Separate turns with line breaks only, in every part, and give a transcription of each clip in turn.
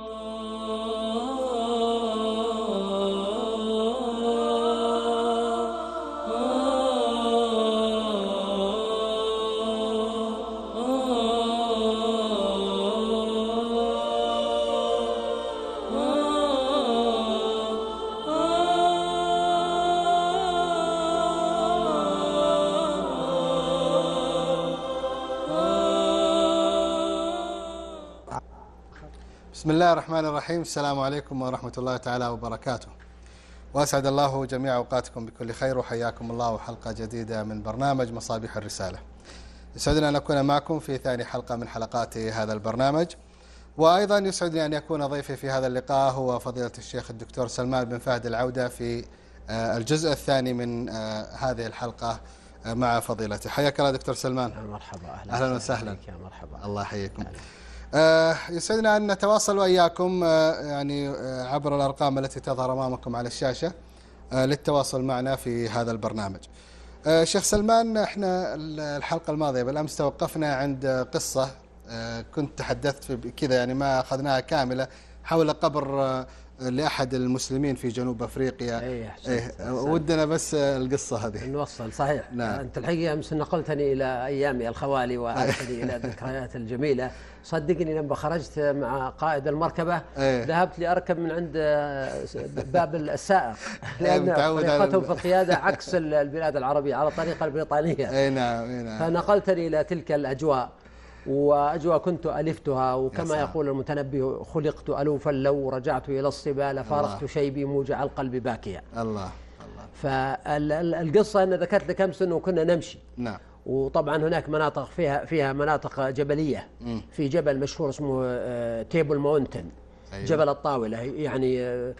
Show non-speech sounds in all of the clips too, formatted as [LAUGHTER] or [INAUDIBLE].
Oh. بسم الله الرحمن الرحيم. السلام عليكم ورحمة الله تعالى وبركاته. وأسعد الله جميع أوقاتكم بكل خير وحياكم الله حلقة جديدة من برنامج مصابيح الرسالة. يسعدنا أن نكون معكم في ثاني حلقة من حلقات هذا البرنامج. وأيضا يسعدني أن يكون ضيفي في هذا اللقاء هو فضيلة الشيخ الدكتور سلمان بن فهد العودة في آه، الجزء الثاني من آه، هذه الحلقة آه، مع فضيلته. حياك الله دكتور سلمان.
مرحبا أهلا,
أهلا وسهلا.
يا مرحبا.
الله يحييكم. يسعدنا أن نتواصل وإياكم آه، يعني آه، عبر الأرقام التي تظهر أمامكم على الشاشة آه، للتواصل معنا في هذا البرنامج. آه، شيخ سلمان إحنا الحلقة الماضية بالأمس توقفنا عند قصة آه، كنت تحدثت كذا يعني ما أخذناها كاملة حول قبر لأحد المسلمين في جنوب أفريقيا.
إيه، أحسنت،
إيه،. ودنا بس القصة هذه.
نوصل صحيح.
نعم.
أنت الحقيقة أمس نقلتني إلى أيامي الخوالي وأعدتني [LAUGHS] إلى الذكريات الجميلة. صدقني لما خرجت مع قائد المركبة
إيه.
ذهبت لأركب من عند باب السائق [LAUGHS] لأن
متعود على
طريقتهم في القيادة عكس ال- البلاد العربية على الطريقة البريطانية.
إي نعم إي نعم.
فنقلتني إلى تلك الأجواء. وأجواء كنت ألفتها وكما
سلام.
يقول المتنبي خلقت ألوفا لو رجعت إلى الصبا لفارقت شيبي موجع القلب باكيا.
الله الله.
فالقصة أنا ذكرت لك أمس أنه كنا نمشي.
نعم.
وطبعا هناك مناطق فيها فيها مناطق جبلية. في جبل مشهور اسمه آه، Table Mountain
أيوة.
جبل الطاولة يعني آه،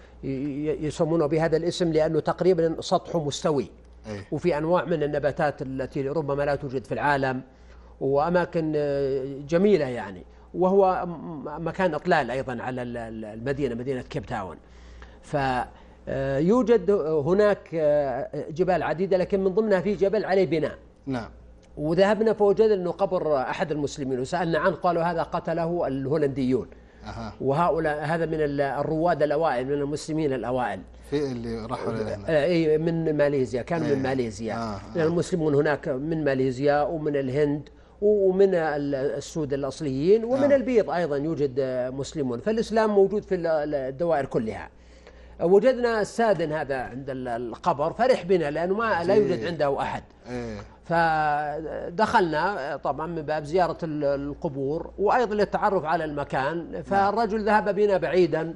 يسمونه بهذا الاسم لأنه تقريبا سطحه مستوي.
أي.
وفي أنواع من النباتات التي ربما لا توجد في العالم. وأماكن آه، جميلة يعني. وهو مكان إطلال أيضا على ال- ال- المدينة مدينة كيب تاون فيوجد هناك آه، جبال عديدة لكن من ضمنها في جبل عليه بناء.
نعم.
وذهبنا فوجدنا إنه قبر أحد المسلمين وسألنا عنه قالوا هذا قتله الهولنديون.
أها.
وهؤلاء هذا من ال- الرواد الأوائل من المسلمين الأوائل.
في اللي راحوا
آه، اي من ماليزيا كانوا
إيه.
من ماليزيا.
آه،
لأن المسلمون هناك من ماليزيا ومن الهند ومن ال- السود الأصليين ومن
آه.
البيض أيضا يوجد مسلمون فالإسلام موجود في ال- ال- الدوائر كلها. وجدنا السادن هذا عند ال- القبر فرح بنا لأنه ما لا يوجد عنده أحد.
إيه.
فدخلنا طبعا من باب زيارة ال- القبور وأيضا للتعرف على المكان. فالرجل ذهب بنا بعيدا.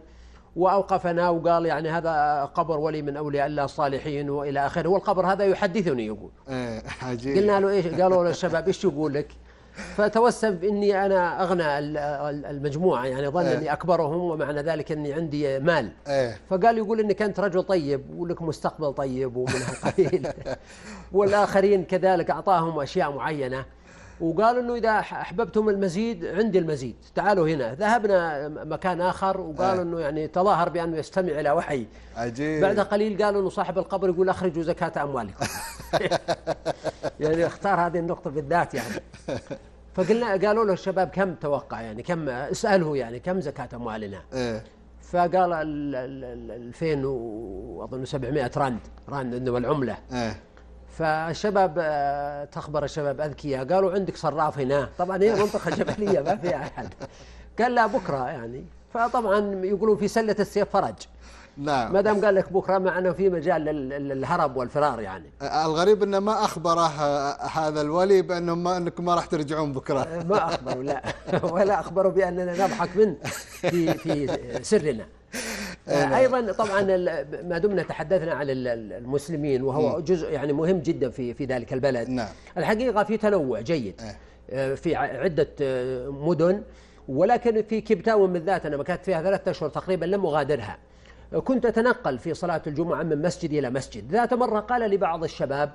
وأوقفنا وقال يعني هذا قبر ولي من أولياء الله الصالحين وإلى آخره. والقبر هذا يحدثني يقول.
إيه عجيب.
قلنا له إيش؟ قالوا للشباب إيش يقول لك؟ فتوسم إني أنا أغنى ال- ال- المجموعة يعني ظن
إيه.
أني أكبرهم ومعنى ذلك أني عندي مال.
إيه.
فقال يقول إنك أنت رجل طيب ولك مستقبل طيب ومن القبيل [LAUGHS] والآخرين كذلك أعطاهم أشياء معينة. وقال إنه إذا أحببتم المزيد عندي المزيد. تعالوا هنا. ذهبنا مكان آخر وقال
آه.
إنه يعني تظاهر بأنه يستمع إلى وحي.
عجيب.
بعد قليل قالوا إنه صاحب القبر يقول أخرجوا زكاة أموالكم. [LAUGHS] يعني اختار هذه النقطة بالذات يعني. فقلنا قالوا له الشباب كم توقع يعني كم اسأله يعني كم زكاة أموالنا.
إيه.
فقال ال- ال- ال- 2000 وأظن 700 راند راند إنه العملة.
إيه.
فالشباب آه، تخبر الشباب أذكياء قالوا عندك صراف هنا. طبعا هي منطقة جبلية ما فيها أحد. قال لا بكرة يعني. فطبعا يقولون في سلة السيف فرج.
نعم.
ما دام قال لك بكرة معناه في مجال لل- لل- للهرب والفرار يعني.
الغريب إنه ما أخبره آه، هذا الولي بأنه ما انكم ما راح ترجعون بكرة.
ما اخبروا لا. [LAUGHS] ولا اخبروا بأننا نضحك منه في في سرنا. أيضا طبعا ما دمنا تحدثنا عن ال- ال- المسلمين وهو جزء يعني مهم جدا في في ذلك البلد
نعم.
الحقيقة في تنوع جيد
إيه.
آه، في عدة آه، مدن ولكن في كيب تاون بالذات أنا مكثت فيها ثلاثة أشهر تقريبا لم أغادرها كنت أتنقل في صلاة الجمعة من مسجد إلى مسجد ذات مرة قال لي بعض الشباب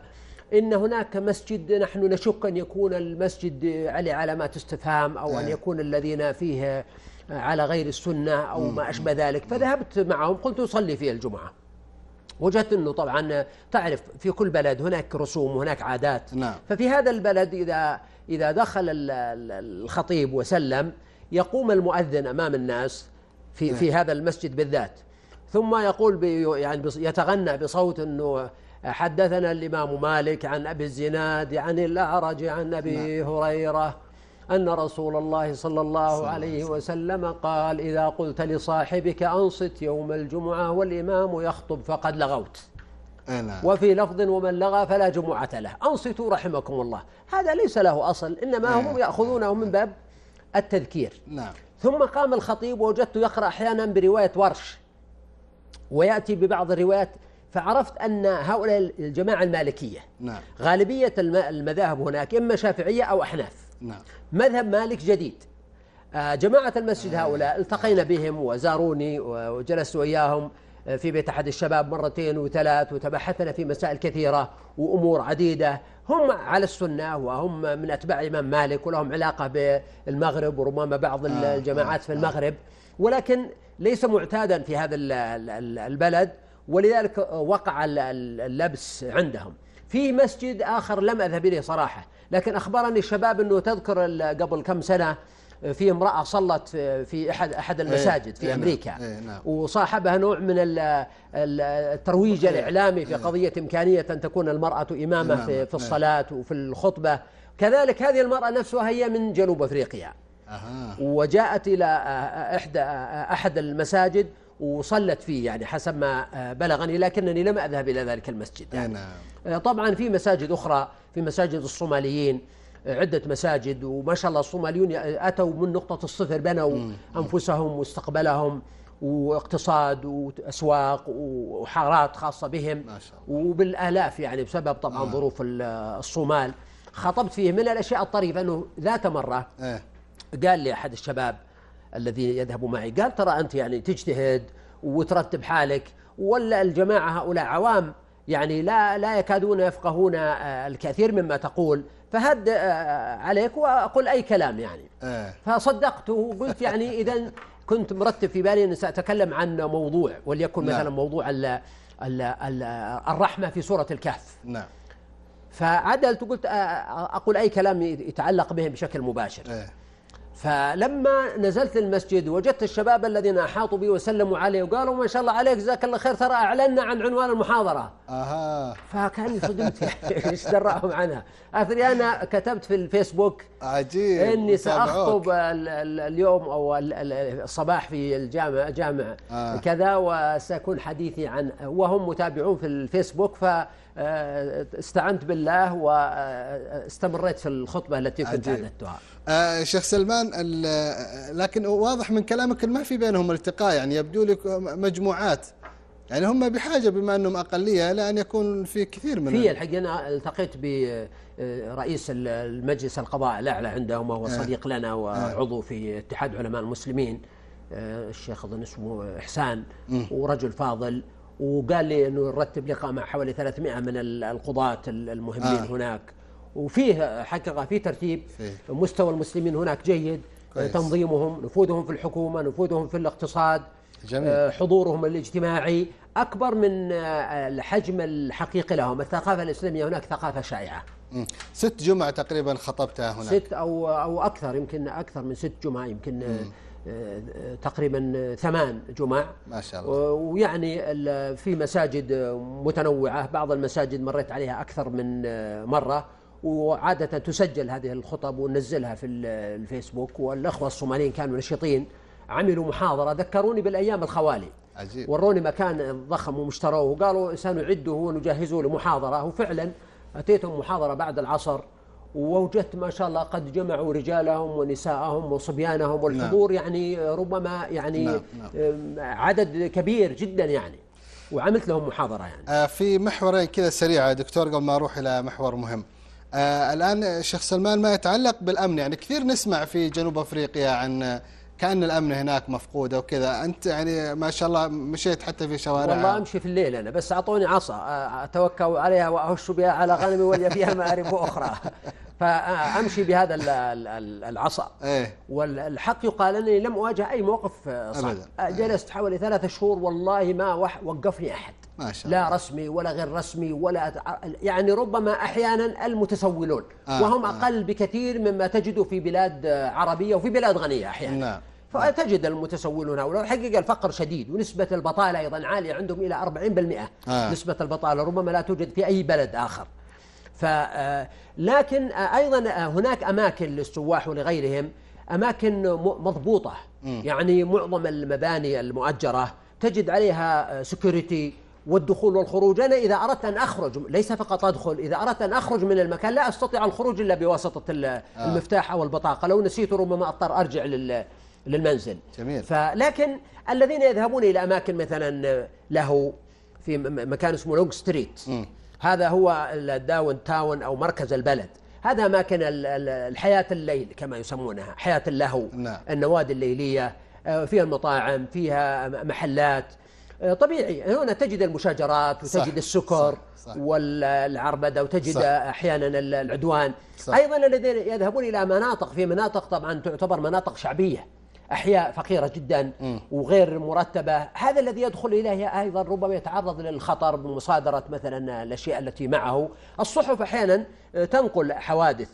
إن هناك مسجد نحن نشك أن يكون المسجد عليه علامات استفهام أو أن
إيه.
يكون الذين فيه على غير السنة أو ما أشبه ذلك فذهبت معهم قلت أصلي فيه الجمعة. وجدت إنه طبعا تعرف في كل بلد هناك رسوم وهناك عادات.
نعم.
ففي هذا البلد إذا إذا دخل ال- ال- الخطيب وسلم يقوم المؤذن أمام الناس في في هذا المسجد بالذات. ثم يقول يعني يتغنى بصوت إنه حدثنا الإمام مالك عن أبي الزناد عن الأعرج عن أبي نعم. هريرة. أن رسول الله صلى الله عليه وسلم. قال إذا قلت لصاحبك أنصت يوم الجمعة والإمام يخطب فقد لغوت. نعم. وفي لفظ ومن لغى فلا جمعة له. أنصتوا رحمكم الله. هذا ليس له أصل إنما هم. يأخذونه من باب التذكير. نعم. ثم قام الخطيب ووجدته يقرأ أحيانا برواية ورش ويأتي ببعض الروايات فعرفت أن هؤلاء الجماعة المالكية نعم. غالبية المذاهب هناك إما شافعية أو أحناف. نعم. مذهب مالك جديد. آه، جماعة المسجد آه. هؤلاء التقينا بهم وزاروني وجلست وياهم آه، في بيت أحد الشباب مرتين وثلاث وتبحثنا في مسائل كثيرة وأمور عديدة. هم على السنة وهم من أتباع الإمام مالك ولهم علاقة بالمغرب وربما بعض الجماعات في المغرب. ولكن ليس معتادا في هذا البلد ولذلك وقع اللبس عندهم. في مسجد آخر لم أذهب إليه صراحة لكن أخبرني الشباب أنه تذكر قبل كم سنة في امرأة صلت في أحد أحد إيه، المساجد في إيه أمريكا. إيه نعم. وصاحبها نوع من الترويج الإعلامي في قضية إمكانية أن تكون المرأة إمامة في, في الصلاة وفي الخطبة. كذلك هذه المرأة نفسها هي من جنوب أفريقيا. وجاءت إلى إحدى أحد المساجد وصلت فيه يعني حسب ما بلغني لكنني لم أذهب إلى ذلك المسجد يعني نعم. طبعا في مساجد أخرى في مساجد الصوماليين عدة مساجد وما شاء الله الصوماليون أتوا من نقطة الصفر بنوا أنفسهم واستقبلهم واقتصاد وأسواق وحارات خاصة بهم ما شاء الله. وبالآلاف يعني بسبب طبعا آه. ظروف الصومال خطبت فيه من الأشياء الطريفة أنه ذات مرة آه. قال لي أحد الشباب الذي يذهب معي قال ترى أنت يعني تجتهد وترتب حالك ولا الجماعة هؤلاء عوام يعني لا لا يكادون يفقهون آه، الكثير مما تقول فهد آه، عليك وأقول أي كلام يعني آه. فصدقته وقلت يعني [LAUGHS] اذا كنت مرتب في بالي اني سأتكلم عن موضوع وليكن نعم. مثلا موضوع ال ال ال الرحمة في سورة الكهف نعم فعدلت وقلت أقول أي كلام يتعلق بهم بشكل مباشر آه. فلما نزلت المسجد وجدت الشباب الذين أحاطوا بي وسلموا علي وقالوا ما شاء الله عليك جزاك الله خير ترى أعلنا عن عنوان المحاضرة. أها فكاني صدمت [LAUGHS] إيش درأهم عنها؟ أثري أنا كتبت في الفيسبوك
عجيب
إني سأخطب اليوم أو الصباح في الجامع جامع آه. كذا وسيكون حديثي عن وهم متابعون في الفيسبوك ف استعنت بالله واستمريت في الخطبة التي كنت أعددتها
آه شيخ سلمان لكن واضح من كلامك ما في بينهم التقاء يعني يبدو لك مجموعات. يعني هم بحاجة بما أنهم أقلية إلى أن يكون في كثير من
في الحقيقة أنا التقيت برئيس المجلس القضاء الأعلى عندهم وهو آه. صديق لنا وعضو في اتحاد علماء المسلمين آه، الشيخ أظن اسمه إحسان ورجل فاضل. وقال لي إنه نرتب لقاء مع حوالي 300 من القضاة المهمين آه. هناك. وفيه حقيقة في ترتيب. فيه. مستوى المسلمين هناك جيد. كويس. تنظيمهم نفوذهم في الحكومة نفوذهم في الاقتصاد جميل. آه، حضورهم الاجتماعي أكبر من آه، الحجم الحقيقي لهم. الثقافة الإسلامية هناك ثقافة شائعة.
ست جمع تقريبا خطبتها هناك.
ست أو أو أكثر يمكن أكثر من ست جمع يمكن مم. تقريبا ثمان جمع.
ما شاء الله.
ويعني في مساجد متنوعة. بعض المساجد مريت عليها أكثر من مرة. وعادة تسجل هذه الخطب وننزلها في الفيسبوك والأخوة الصوماليين كانوا نشيطين عملوا محاضرة ذكروني بالأيام الخوالي عجيب وروني مكان ضخم ومشتروه وقالوا سنعده ونجهزه لمحاضرة وفعلا أتيتهم محاضرة بعد العصر ووجدت ما شاء الله قد جمعوا رجالهم ونساءهم وصبيانهم والحضور نعم. يعني ربما يعني نعم. نعم. عدد كبير جدا يعني وعملت لهم محاضرة يعني
آه في محورين كذا سريعة دكتور قبل ما أروح إلى محور مهم آه الآن الشيخ سلمان ما يتعلق بالأمن يعني كثير نسمع في جنوب أفريقيا عن كأن الأمن هناك مفقود أو كذا. أنت يعني ما شاء الله مشيت حتى في شوارع
والله أمشي في الليل أنا بس أعطوني عصا أتوكأ عليها وأهش بها على غنمي ولي فيها مآرب أخرى [LAUGHS] فأمشي بهذا العصا. إيه؟ والحق يقال أنني لم أواجه أي موقف صعب أبداً. جلست حوالي ثلاثة شهور والله ما وقفني أحد. ما شاء الله. لا رسمي ولا غير رسمي ولا يعني ربما أحيانا المتسولون آه وهم آه. أقل بكثير مما تجده في بلاد عربية وفي بلاد غنية أحيانا نعم فتجد المتسولون هؤلاء الحقيقة الفقر شديد ونسبة البطالة أيضا عالية عندهم إلى 40%
آه.
نسبة البطالة ربما لا توجد في أي بلد آخر ف آه، لكن آه، أيضا آه، هناك أماكن للسواح ولغيرهم أماكن م- مضبوطة يعني معظم المباني المؤجرة تجد عليها security والدخول والخروج. أنا إذا أردت أن أخرج ليس فقط أدخل إذا أردت أن أخرج من المكان لا أستطيع الخروج إلا بواسطة ال- المفتاح أو البطاقة. لو نسيت ربما أضطر أرجع لل للمنزل.
جميل.
فلكن الذين يذهبون إلى أماكن مثلا له في م- مكان اسمه Long Street. هذا هو ال downtown أو مركز البلد. هذا أماكن ال- ال- الحياة الليل كما يسمونها حياة اللهو
نعم.
النوادي الليلية آه، فيها المطاعم فيها محلات. آه، طبيعي. هنا تجد المشاجرات
صح،
وتجد السكر
صح، صح.
والعربدة وتجد
صح.
أحيانا ال- العدوان.
صح.
أيضا الذين يذهبون إلى مناطق في مناطق طبعا تعتبر مناطق شعبية أحياء فقيرة جدا وغير مرتبة. هذا الذي يدخل إليها أيضا ربما يتعرض للخطر بمصادرة مثلا الأشياء التي معه. الصحف أحيانا آه، تنقل حوادث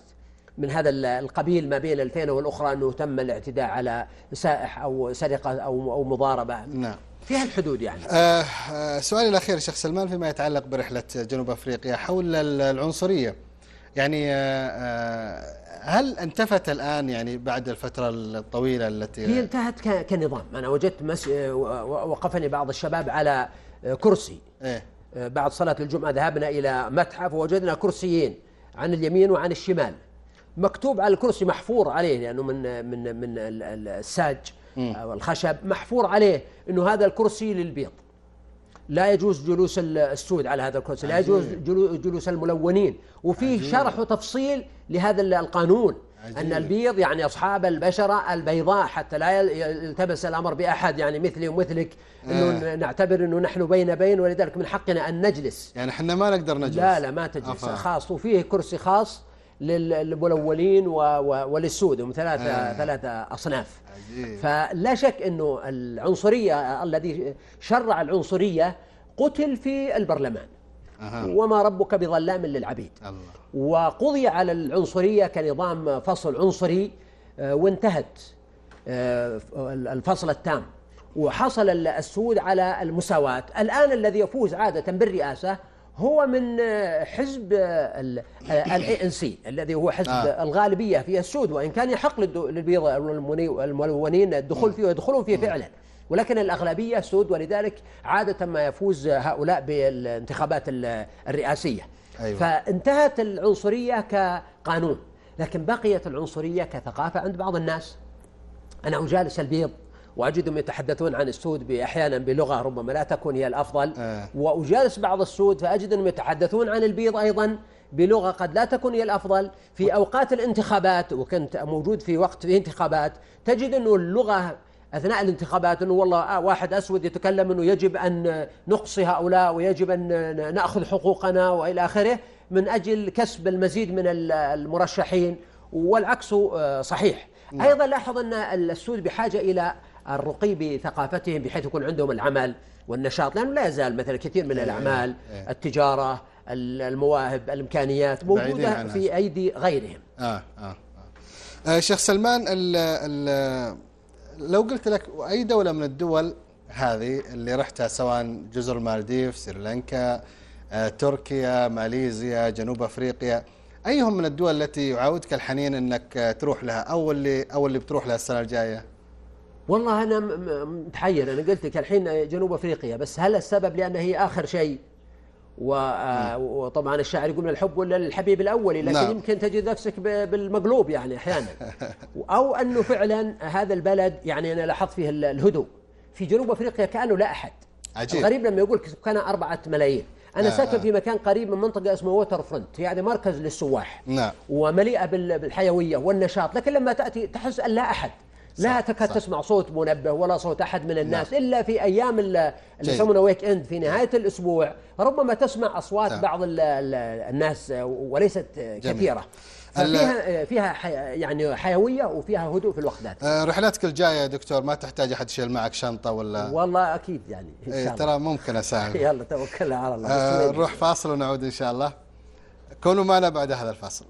من هذا ال- القبيل ما بين الفينة والأخرى أنه تم الاعتداء على سائح أو سرقة أو أو مضاربة.
نعم.
فيها الحدود يعني.
آه آه، سؤالي الأخير شيخ سلمان فيما يتعلق برحلة جنوب أفريقيا حول ال- العنصرية. يعني آه، آه، هل انتفت الآن يعني بعد الفترة الطويلة
هي
التي
انتهت ك- كنظام. أنا وجدت مس... وقفني بعض الشباب على كرسي.
إيه.
بعد صلاة الجمعة ذهبنا إلى متحف ووجدنا كرسيين عن اليمين وعن الشمال. مكتوب على الكرسي محفور عليه لأنه من من من ال- ال- الساج. أو الخشب محفور عليه أنه هذا الكرسي للبيض. لا يجوز جلوس ال- السود على هذا الكرسي لا يجوز جلو- جلوس الملونين. وفيه شرح وتفصيل لهذا ال- القانون
عجيب.
أن البيض يعني أصحاب البشرة البيضاء حتى لا يل- يلتبس الأمر بأحد يعني مثلي ومثلك أنه
آه.
نعتبر أنه نحن بين بين ولذلك من حقنا أن نجلس.
يعني إحنا ما نقدر نجلس.
لا لا ما تجلس.
أفا.
خاص. وفيه كرسي خاص للملولين وللسود هم ثلاثة
آه.
ثلاثة أصناف
عجيب.
فلا شك أنه العنصرية الذي شرع العنصرية قتل في البرلمان
أها.
وما ربك بظلام للعبيد
الله
وقضي على العنصرية كنظام فصل عنصري آه، وانتهت آه، الفصل التام وحصل السود على المساواة الآن الذي يفوز عادة بالرئاسة هو من حزب ال ANC الذي هو حزب
آه.
الغالبية في السود وإن كان يحق للبيض والملونين الدخول فيه ويدخلون فيه فعلا. ولكن الأغلبية سود ولذلك عادة ما يفوز هؤلاء بالانتخابات ال- الرئاسية.
أيوة.
فانتهت العنصرية كقانون لكن بقيت العنصرية كثقافة عند بعض الناس. أنا أجالس البيض وأجدهم يتحدثون عن السود أحيانا بلغة ربما لا تكون هي الأفضل.
آه.
وأجالس بعض السود فأجدهم يتحدثون عن البيض أيضا بلغة قد لا تكون هي الأفضل. في أوقات الانتخابات وكنت موجود في وقت في انتخابات تجد أنه اللغة أثناء الانتخابات أنه والله واحد أسود يتكلم أنه يجب أن نقصي هؤلاء ويجب أن نأخذ حقوقنا وإلى آخره من أجل كسب المزيد من ال- المرشحين. والعكس آه، صحيح. أيضا لاحظ أن السود بحاجة إلى الرقي بثقافتهم بحيث يكون عندهم العمل والنشاط لأنه لا يزال مثلا كثير من الأعمال
إيه.
التجارة ال- المواهب الإمكانيات
بعيدين
موجودة
عنها.
في أيدي غيرهم
آه آه آه. آه شيخ سلمان ال ال لو قلت لك أي دولة من الدول هذه اللي رحتها سواء جزر المالديف سريلانكا آه تركيا ماليزيا جنوب أفريقيا أيهم من الدول التي يعاودك الحنين أنك آه، تروح لها أو اللي أو اللي بتروح لها السنة الجاية
والله أنا متحير. أنا قلت لك الحين جنوب أفريقيا بس هل السبب لأن هي آخر شيء؟ آه، وطبعا الشاعر يقول من الحب ولا للحبيب الأولي لكن
نعم.
يمكن تجد نفسك بالمقلوب يعني أحيانا. [LAUGHS] أو أنه فعلا هذا البلد يعني أنا لاحظت فيه ال- الهدوء. في جنوب أفريقيا كأنه لا أحد.
عجيب.
الغريب لما يقول سكان أربعة ملايين. أنا
آه،
ساكن
آه.
في مكان قريب من منطقة اسمها Waterfront يعني مركز للسواح.
نعم.
ومليئة بال- بالحيوية والنشاط. لكن لما تأتي تحس أن لا أحد. لا تكاد
صح.
تسمع صوت منبه ولا صوت أحد من الناس إلا في أيام ال- اللي. يسمونه weekend في نهاية الأسبوع. ربما تسمع أصوات
نعم.
بعض ال ال الناس وليست كثيرة.
ال-
ففيها فيها حي يعني حيوية وفيها هدوء في الوقت ذاته.
آه رحلاتك الجاية يا دكتور ما تحتاج أحد يشيل معك شنطة ولا؟
والله أكيد يعني إن
إيه
شاء الله.
ترى ممكن أساعد. [LAUGHS]
يلا توكلنا على الله.
آه
الله.
نروح فاصل ونعود إن شاء الله. كونوا معنا بعد هذا الفاصل.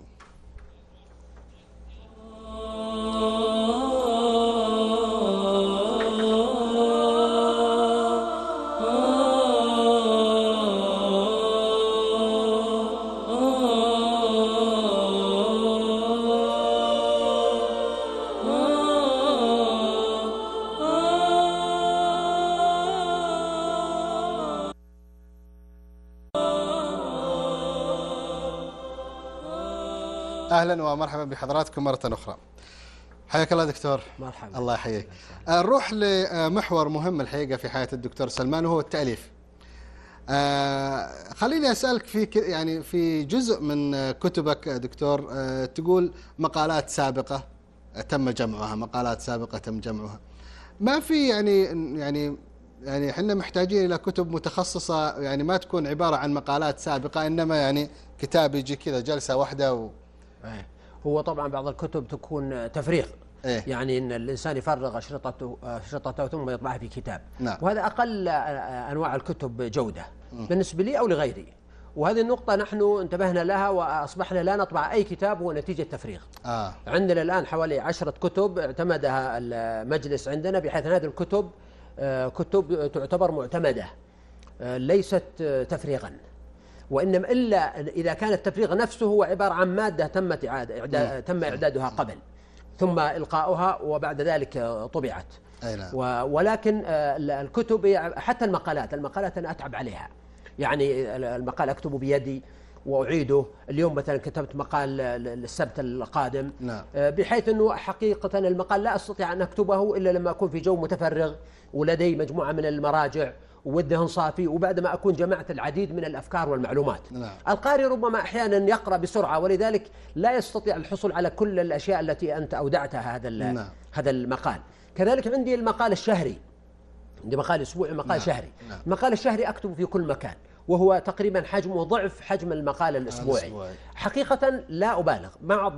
أهلا ومرحبا بحضراتكم مرة أخرى. حياك الله دكتور.
مرحبا.
الله يحييك. نروح لمحور مهم الحقيقة في حياة الدكتور سلمان وهو التأليف. آه خليني أسألك في يعني في جزء من كتبك دكتور آه تقول مقالات سابقة تم جمعها مقالات سابقة تم جمعها. ما في يعني يعني يعني إحنا محتاجين إلى كتب متخصصة يعني ما تكون عبارة عن مقالات سابقة إنما يعني كتاب يجي كذا جلسة واحدة و...
إيه. هو طبعا بعض الكتب تكون تفريغ
إيه؟
يعني إن الإنسان يفرغ اشرطته اشرطته ثم يطبعها في كتاب
نعم.
وهذا أقل أنواع الكتب جودة بالنسبة لي أو لغيري وهذه النقطة نحن انتبهنا لها وأصبحنا لا نطبع أي كتاب هو نتيجة تفريغ
آه.
عندنا الآن حوالي عشرة كتب اعتمدها المجلس عندنا بحيث هذه الكتب آه، كتب تعتبر معتمدة آه، ليست آه، تفريغا وإنما إلا إذا كان التفريغ نفسه هو عبارة عن مادة تمت إعادة إعداد تم إعدادها قبل ثم إلقاؤها وبعد ذلك طبعت.
نعم.
ولكن الكتب حتى المقالات المقالات أنا أتعب عليها. يعني المقال أكتبه بيدي وأعيده. اليوم مثلا كتبت مقال السبت القادم.
نعم.
بحيث إنه حقيقة المقال لا أستطيع أن أكتبه إلا لما أكون في جو متفرغ ولدي مجموعة من المراجع. والذهن صافي وبعد ما أكون جمعت العديد من الأفكار والمعلومات.
نعم.
القارئ ربما أحيانا يقرأ بسرعة ولذلك لا يستطيع الحصول على كل الأشياء التي أنت أودعتها هذا
نعم.
هذا المقال. كذلك عندي المقال الشهري. عندي مقال أسبوعي مقال
نعم.
شهري.
نعم.
المقال الشهري اكتبه في كل مكان. وهو تقريبا حجمه ضعف حجم المقال الأسبوعي
الأسبوعي.
حقيقة لا أبالغ بعض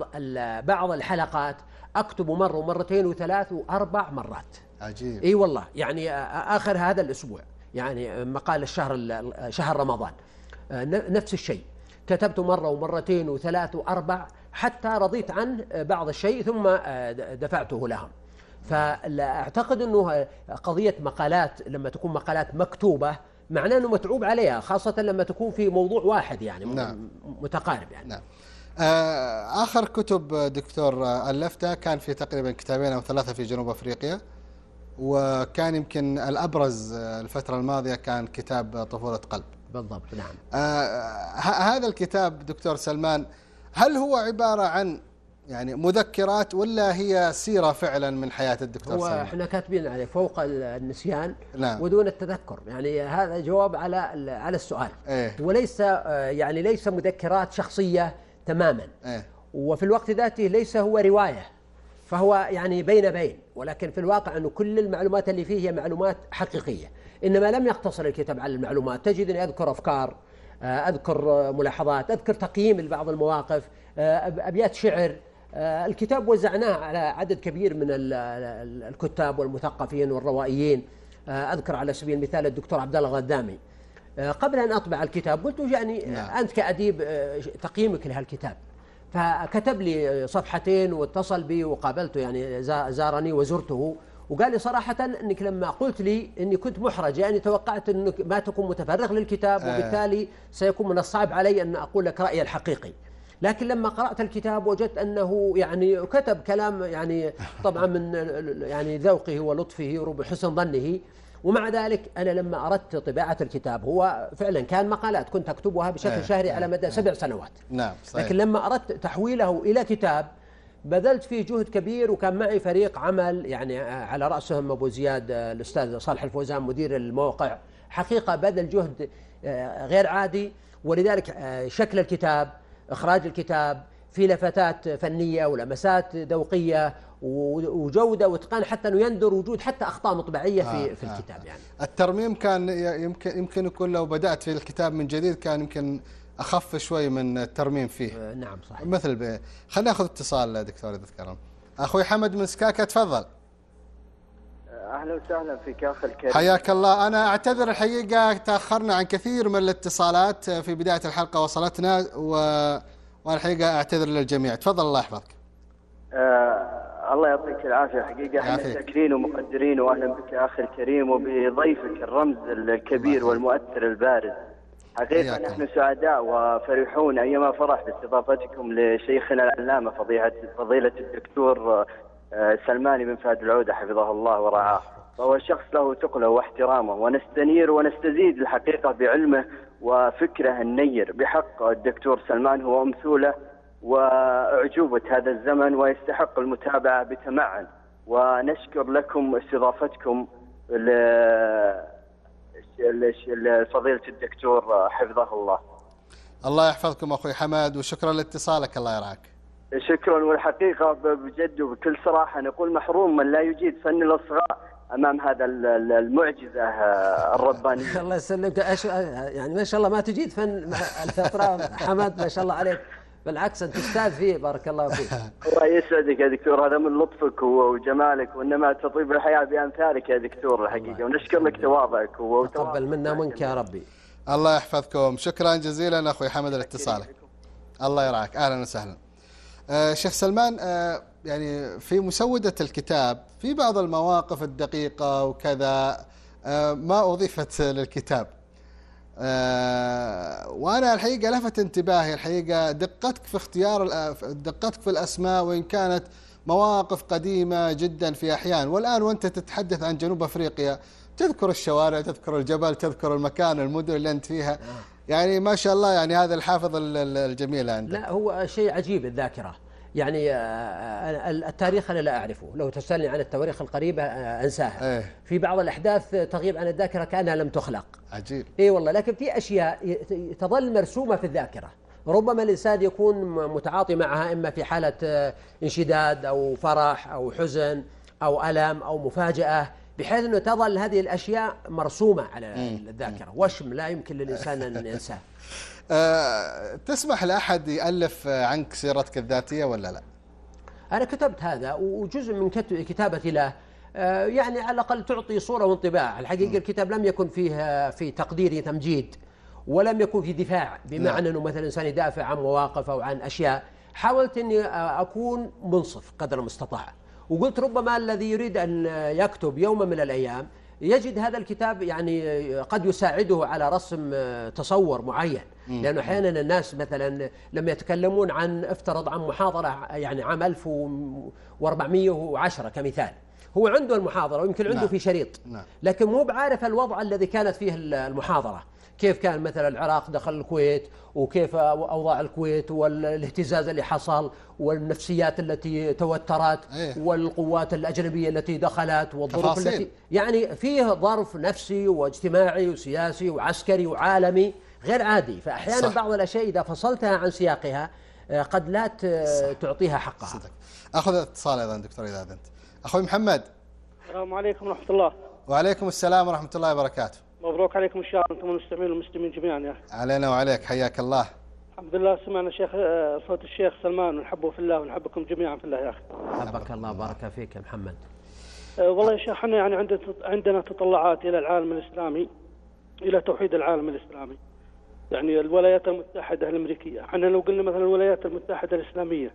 بعض الحلقات أكتب مرة ومرتين وثلاث وأربع مرات
عجيب
إي والله يعني آخر هذا الأسبوع يعني مقال الشهر شهر رمضان. نفس الشيء. كتبت مرة ومرتين وثلاث وأربع حتى رضيت عن بعض الشيء ثم دفعته لهم. فأعتقد إنه قضية مقالات لما تكون مقالات مكتوبة معناه إنه متعوب عليها خاصة لما تكون في موضوع واحد يعني
نعم.
متقارب يعني.
نعم. آه، آخر كتب دكتور ألفتها كان في تقريبا كتابين أو ثلاثة في جنوب أفريقيا. وكان يمكن الأبرز الفترة الماضية كان كتاب طفولة قلب.
بالضبط نعم.
آه هذا الكتاب دكتور سلمان هل هو عبارة عن يعني مذكرات ولا هي سيرة فعلا من حياة الدكتور
هو
سلمان؟
إحنا كاتبين عليه فوق النسيان
نعم.
ودون التذكر. يعني هذا جواب على على السؤال.
إيه.
وليس آه، يعني ليس مذكرات شخصية تماما.
إيه.
وفي الوقت ذاته ليس هو رواية. فهو يعني بين بين ولكن في الواقع أنه كل المعلومات اللي فيه هي معلومات حقيقية. إنما لم يقتصر الكتاب على المعلومات. تجد أني أذكر أفكار آه، أذكر ملاحظات أذكر تقييم لبعض المواقف آه، أب- أبيات شعر. آه، الكتاب وزعناه على عدد كبير من ال- ال- الكتاب والمثقفين والروائيين. آه، أذكر على سبيل المثال الدكتور عبد الله الغدامي. آه، قبل أن أطبع الكتاب قلت له يعني
نعم.
آه، أنت كأديب آه، تقييمك لهالكتاب. فكتب لي صفحتين واتصل بي وقابلته يعني زا- زارني وزرته وقال لي صراحة إنك لما قلت لي إني كنت محرج يعني توقعت إنك ما تكون متفرغ للكتاب
آه.
وبالتالي سيكون من الصعب علي أن أقول لك رأيي الحقيقي. لكن لما قرأت الكتاب وجدت أنه يعني كتب كلام يعني طبعا من يعني ذوقه ولطفه وحسن ظنه ومع ذلك أنا لما أردت طباعة الكتاب هو فعلا كان مقالات كنت أكتبها بشكل
آه.
شهري على مدى سبع سنوات.
نعم صحيح
لكن لما أردت تحويله إلى كتاب بذلت فيه جهد كبير وكان معي فريق عمل يعني على رأسهم أبو زياد الأستاذ صالح الفوزان مدير الموقع حقيقة بذل جهد آه، غير عادي ولذلك آه، شكل الكتاب إخراج الكتاب في لفتات فنية ولمسات ذوقية و- وجودة وإتقان حتى إنه يندر وجود حتى أخطاء مطبعية
آه،
في في
آه،
الكتاب
آه.
يعني.
الترميم كان يمكن يمكن يكون لو بدأت في الكتاب من جديد كان يمكن أخف شوي من الترميم فيه.
آه، نعم صحيح.
مثل. خلينا ناخذ اتصال دكتور إذا تكرم أخوي حمد من سكاكا تفضل.
أهلا وسهلا فيك أخي الكريم.
حياك الله. أنا أعتذر الحقيقة تأخرنا عن كثير من الاتصالات في بداية الحلقة وصلتنا و... وأنا الحقيقة أعتذر للجميع. تفضل الله يحفظك.
آه الله يعطيك العافية. حقيقة
إحنا.
شاكرين ومقدرين وأهلا بك يا أخي الكريم وبضيفك الرمز الكبير. والمؤثر البارز. حقيقة
حياك
نحن سعداء وفرحون أيما فرح باستضافتكم لشيخنا العلامة فضيلة فضيلة الدكتور آه، سلمان بن فهد العودة حفظه الله ورعاه. فهو شخص له ثقله واحترامه ونستنير ونستزيد الحقيقة بعلمه وفكره النير. بحق الدكتور سلمان هو أمثوله وأعجوبة هذا الزمن ويستحق المتابعة بتمعن. ونشكر لكم استضافتكم لفضيلة الدكتور حفظه الله.
الله يحفظكم أخوي حمد وشكرا لاتصالك الله يرعاك.
شكرا والحقيقة بجد وبكل صراحة نقول محروم من لا يجيد فن الإصغاء. أمام هذا المعجزة الربانية. [LAUGHS]
الله يسلمك. يعني ما شاء الله ما تجيد فن الفطره حمد ما شاء الله عليك. بالعكس أنت أستاذ فيه. بارك الله فيك. [LAUGHS]
الله يسعدك يا دكتور. هذا من لطفك وجمالك وإنما تطيب الحياة بأمثالك يا دكتور. الحقيقة ونشكر لك تواضعك
وتقبل منا ومنك يا ربي.
الله يحفظكم. شكرا جزيلا أخوي حمد لاتصالك الله يرعاك. أهلا وسهلا. آه شيخ سلمان آه يعني في مسودة الكتاب في بعض المواقف الدقيقة وكذا آه ما أضيفت للكتاب. آه وأنا الحقيقة لفت انتباهي الحقيقة دقتك في اختيار دقتك في الأسماء وإن كانت مواقف قديمة جدا في أحيان. والآن وأنت تتحدث عن جنوب أفريقيا تذكر الشوارع تذكر الجبل تذكر المكان المدن اللي أنت فيها. يعني ما شاء الله يعني هذا الحافظ الجميل عندك.
لا هو شيء عجيب الذاكرة. يعني آه، آه، التاريخ أنا لا أعرفه. لو تسألني عن التواريخ القريبة آه، أنساها.
إيه.
في بعض الأحداث تغيب عن الذاكرة كأنها لم تخلق.
عجيب.
اي والله لكن في أشياء تظل مرسومة في الذاكرة. ربما الإنسان يكون متعاطي معها إما في حالة انشداد أو فرح أو حزن أو ألم أو مفاجأة بحيث أنه تظل هذه الأشياء مرسومة على الذاكرة. وشم لا يمكن للإنسان أن ينساه.
تسمح لأحد يألف عنك سيرتك الذاتية ولا لا؟
أنا كتبت هذا وجزء من كتابتي له. أه يعني على الأقل تعطي صورة وانطباع. الحقيقة م. الكتاب لم يكن فيه في تقديري تمجيد ولم يكن في دفاع بمعنى أنه مثلا إنسان يدافع عن مواقف أو عن أشياء. حاولت أني أكون منصف قدر المستطاع. وقلت ربما الذي يريد أن يكتب يوما من الأيام يجد هذا الكتاب يعني قد يساعده على رسم تصور معين. لأنه أحيانا الناس مثلا لما يتكلمون عن افترض عن محاضرة يعني عام 1410 كمثال. هو عنده المحاضرة ويمكن عنده نعم. في شريط.
نعم.
لكن مو بعارف الوضع الذي كانت فيه المحاضرة. كيف كان مثلا العراق دخل الكويت وكيف أوضاع الكويت والاهتزاز اللي حصل والنفسيات التي توترت
أيه.
والقوات الأجنبية التي دخلت والظروف التي يعني فيه ظرف نفسي واجتماعي وسياسي وعسكري وعالمي غير عادي. فأحيانا صح. بعض الأشياء إذا فصلتها عن سياقها آه، قد لا تعطيها حقها. صدق.
أخذ اتصال أيضا دكتور إذا أنت. أخوي محمد.
السلام عليكم ورحمة الله.
وعليكم السلام ورحمة الله وبركاته.
مبروك عليكم إن شاء الله أنتم المستمعين والمسلمين جميعا يا أخي.
علينا وعليك حياك الله.
الحمد لله. سمعنا شيخ آه، صوت الشيخ سلمان ونحبه في الله ونحبكم جميعا في الله يا أخي.
حبك الله بارك فيك يا محمد.
أه والله يا شيخ إحنا يعني عندنا عندنا تطلعات إلى العالم الإسلامي إلى توحيد العالم الإسلامي. يعني الولايات المتحدة الأمريكية. إحنا لو قلنا مثلا الولايات المتحدة الإسلامية